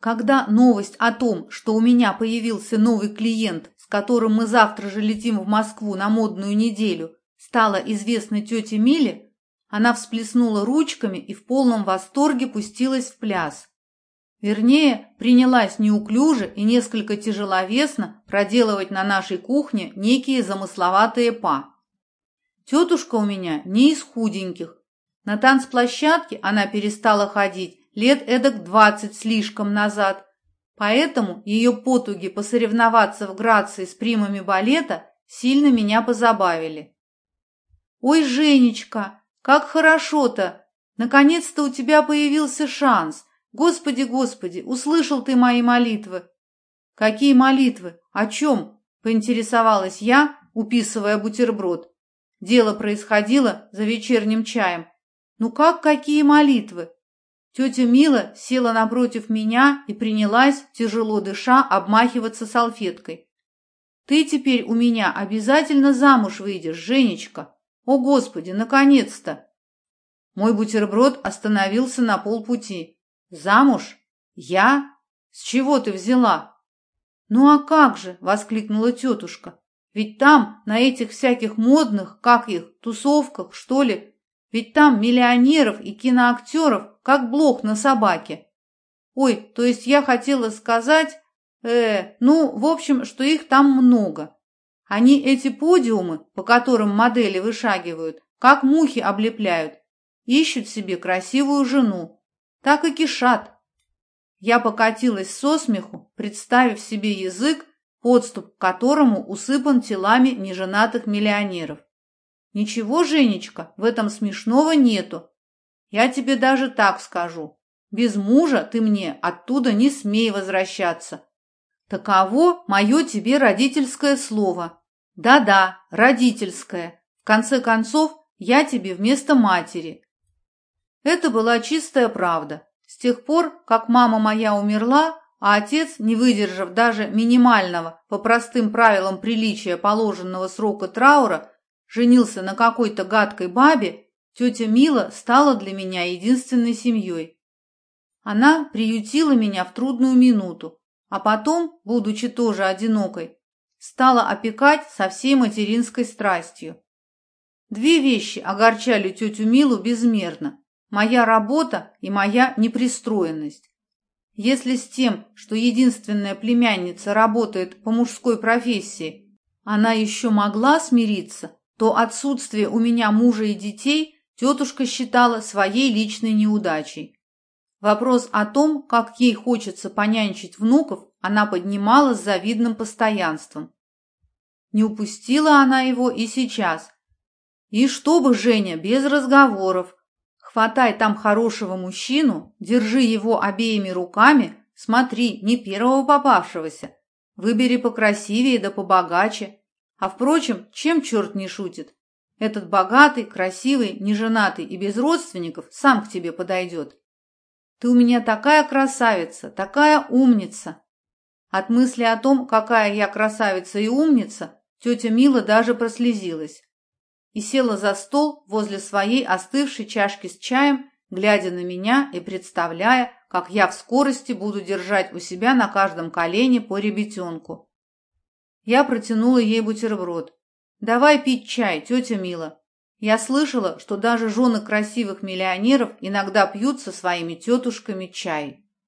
Когда новость о том, что у меня появился новый клиент, с которым мы завтра же летим в Москву на модную неделю, стала известна тете Миле, она всплеснула ручками и в полном восторге пустилась в пляс. Вернее, принялась неуклюже и несколько тяжеловесно проделывать на нашей кухне некие замысловатые па. Тетушка у меня не из худеньких. На танцплощадке она перестала ходить лет эдак двадцать слишком назад, поэтому ее потуги посоревноваться в грации с примами балета сильно меня позабавили. «Ой, Женечка, как хорошо-то! Наконец-то у тебя появился шанс! Господи, Господи, услышал ты мои молитвы!» «Какие молитвы? О чем?» – поинтересовалась я, уписывая бутерброд. Дело происходило за вечерним чаем. «Ну как какие молитвы? Тетя Мила села напротив меня и принялась, тяжело дыша, обмахиваться салфеткой. «Ты теперь у меня обязательно замуж выйдешь, Женечка! О, Господи, наконец-то!» Мой бутерброд остановился на полпути. «Замуж? Я? С чего ты взяла?» «Ну а как же!» — воскликнула тетушка. «Ведь там, на этих всяких модных, как их, тусовках, что ли, ведь там миллионеров и киноактеров, как блох на собаке. Ой, то есть я хотела сказать, э, ну, в общем, что их там много. Они эти подиумы, по которым модели вышагивают, как мухи облепляют, ищут себе красивую жену. Так и кишат. Я покатилась со смеху, представив себе язык, подступ к которому усыпан телами неженатых миллионеров. Ничего, Женечка, в этом смешного нету. Я тебе даже так скажу. Без мужа ты мне оттуда не смей возвращаться. Таково мое тебе родительское слово. Да-да, родительское. В конце концов, я тебе вместо матери. Это была чистая правда. С тех пор, как мама моя умерла, а отец, не выдержав даже минимального, по простым правилам приличия положенного срока траура, женился на какой-то гадкой бабе, тетя Мила стала для меня единственной семьей. Она приютила меня в трудную минуту, а потом, будучи тоже одинокой, стала опекать со всей материнской страстью. Две вещи огорчали тетю Милу безмерно – моя работа и моя непристроенность. Если с тем, что единственная племянница работает по мужской профессии, она еще могла смириться, то отсутствие у меня мужа и детей тетушка считала своей личной неудачей. Вопрос о том, как ей хочется понянчить внуков, она поднимала с завидным постоянством. Не упустила она его и сейчас. И чтобы, Женя, без разговоров. Хватай там хорошего мужчину, держи его обеими руками, смотри, не первого попавшегося. Выбери покрасивее да побогаче. А впрочем, чем черт не шутит? Этот богатый, красивый, неженатый и без родственников сам к тебе подойдет. Ты у меня такая красавица, такая умница. От мысли о том, какая я красавица и умница, тетя Мила даже прослезилась и села за стол возле своей остывшей чашки с чаем, глядя на меня и представляя, как я в скорости буду держать у себя на каждом колене по ребятенку. Я протянула ей бутерброд. «Давай пить чай, тетя Мила. Я слышала, что даже жены красивых миллионеров иногда пьют со своими тетушками чай».